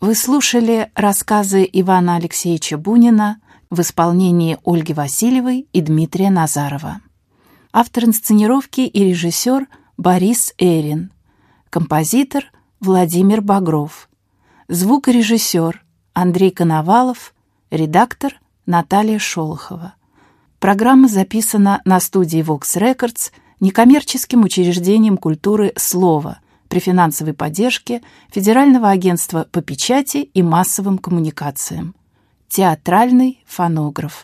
Вы слушали рассказы Ивана Алексеевича Бунина в исполнении Ольги Васильевой и Дмитрия Назарова. Автор инсценировки и режиссер Борис Эрин. Композитор Владимир Багров. Звукорежиссер Андрей Коновалов. Редактор Наталья Шолохова. Программа записана на студии Vox Records некоммерческим учреждением культуры «Слово» при финансовой поддержке Федерального агентства по печати и массовым коммуникациям. Театральный фонограф.